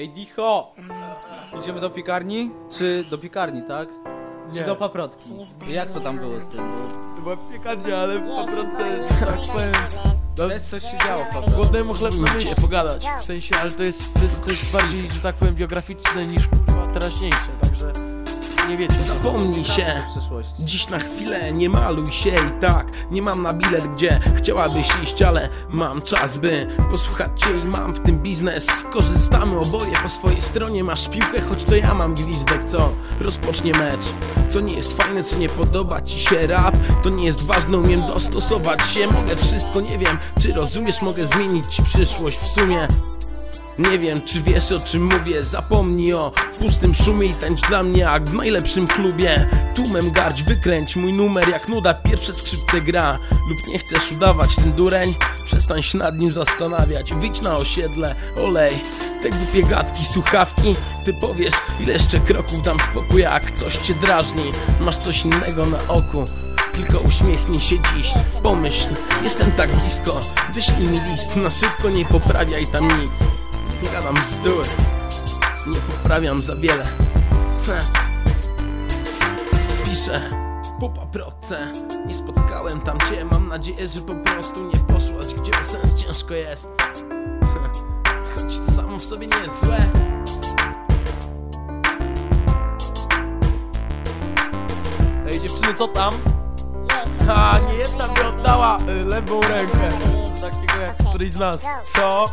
Ej, Dicho! Idziemy do piekarni? Czy do piekarni, tak? Czy Nie. do paprotki? Jak to tam było z tym? To była piekarnia, ale w paprotce, że tak powiem, no, Też coś się działo, prawda? głodnemu chleb na myśli pogadać. W sensie, ale to jest, to jest, to jest bardziej, że tak powiem, biograficzne niż kurwa teraźniejsze, także nie wiecie. Zapomnij się. Dziś na chwilę nie maluj się i tak. Nie mam na bilet, gdzie chciałabyś iść Ale mam czas, by posłuchać cię i mam w tym biznes. Skorzystamy oboje po swojej stronie. Masz piłkę, choć to ja mam gwizdek Co rozpocznie mecz. Co nie jest fajne, co nie podoba ci się rap To nie jest ważne, umiem dostosować się. Mogę wszystko, nie wiem, czy rozumiesz. Mogę zmienić ci przyszłość w sumie nie wiem, czy wiesz o czym mówię. Zapomnij o pustym szumie i tańcz dla mnie jak w najlepszym klubie. Tłumem garść, wykręć mój numer jak nuda. Pierwsze skrzypce gra lub nie chcesz udawać ten dureń? Przestań się nad nim zastanawiać. Wyjdź na osiedle, olej Te głupie gadki, słuchawki. Ty powiesz ile jeszcze kroków dam spokój jak coś cię drażni. Masz coś innego na oku tylko uśmiechnij się dziś, pomyśl, jestem tak blisko. Wyślij mi list, na szybko nie poprawiaj tam nic gadam bzdur, nie poprawiam za wiele. Piszę po paprotce Nie spotkałem tam cię, mam nadzieję, że po prostu nie poszłaś Gdzie sens ciężko jest. Choć to samo w sobie nie jest złe Ej dziewczyny, co tam? Ha, nie jedna mi oddała y, lewą rękę takiego jak któryś z nas Co?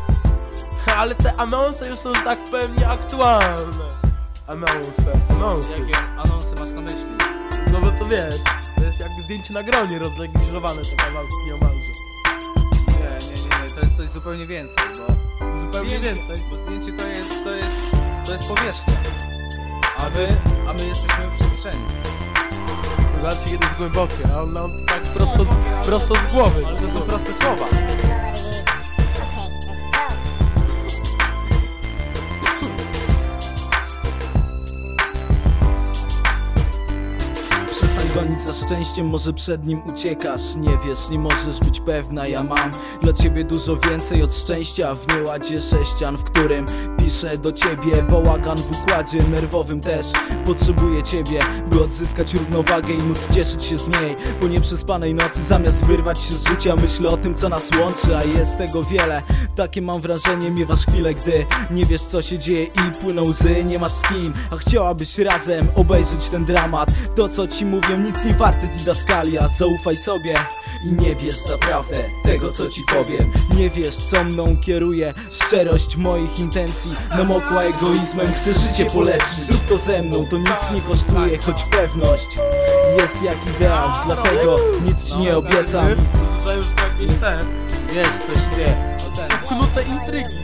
Ale te anonse już są, że tak powiem, nieaktualne Anonse, anonse Jakie anonsy masz na myśli? No bo to wiesz, to jest jak zdjęcie na gronie rozlegliżowane te kawałki nieomalże Nie, nie, nie, nie, to jest coś zupełnie więcej, bo... Zupełnie zdjęcie, więcej Bo zdjęcie to jest, to jest, to jest powierzchnia. A my, a my jesteśmy w przestrzeni. Zobaczcie, kiedy jest głębokie, a on nam tak prosto z, prosto z głowy Ale to są proste słowa. Gonić za szczęściem, może przed nim uciekasz. Nie wiesz, nie możesz być pewna, ja mam Dla ciebie dużo więcej od szczęścia. W nieładzie sześcian, w którym piszę do ciebie Bałagan w układzie nerwowym też Potrzebuję ciebie, by odzyskać równowagę I móc cieszyć się z niej. Po nieprzespanej nocy zamiast wyrwać się z życia Myślę o tym, co nas łączy, a jest tego wiele. Takie mam wrażenie, miewasz chwilę, gdy Nie wiesz, co się dzieje i płyną łzy Nie masz z kim, a chciałabyś razem obejrzeć ten dramat. To, co ci mówią, nic nie warte didaskalia Zaufaj sobie i nie bierz za prawdę tego, co ci powiem Nie wiesz, co mną kieruje Szczerość moich intencji Namokła egoizmem, chcę życie polepszyć Zrób to ze mną, to nic nie kosztuje Choć pewność jest jak ideał Dlatego nic ci nie obiecam Że już jakieś te Wiesz, coś ten. uknute intrygi.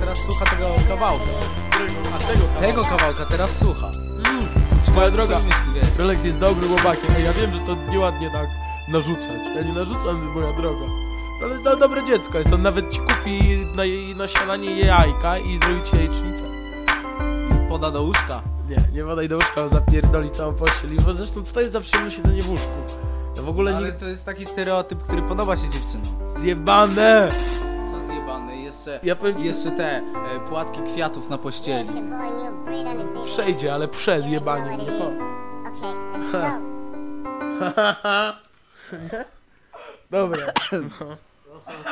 Teraz słucha tego kawałka. A tego Tego kawałka teraz słucha. Moja droga? Rolex jest dobrym łobakiem, a ja wiem, że to nieładnie tak narzucać. Ja nie narzucam, moja droga. Ale to dobre dziecko jest, on nawet ci kupi na, jej, na śniadanie jajka i zrobi ci jajecznicę. Poda do łóżka. Nie, nie podaj do łóżka, bo zapierdoli całą pościel. I zresztą co to jest za przyjemność siedzenie w łóżku? Ja w ogóle Ale nie... to jest taki stereotyp, który podoba się dziewczynom. Zjebane! Jeszcze, Ja powiem jeszcze te e, płatki kwiatów na pościeli. przejdzie, ale przed jebaniem, nie po. Ha. Dobra. No.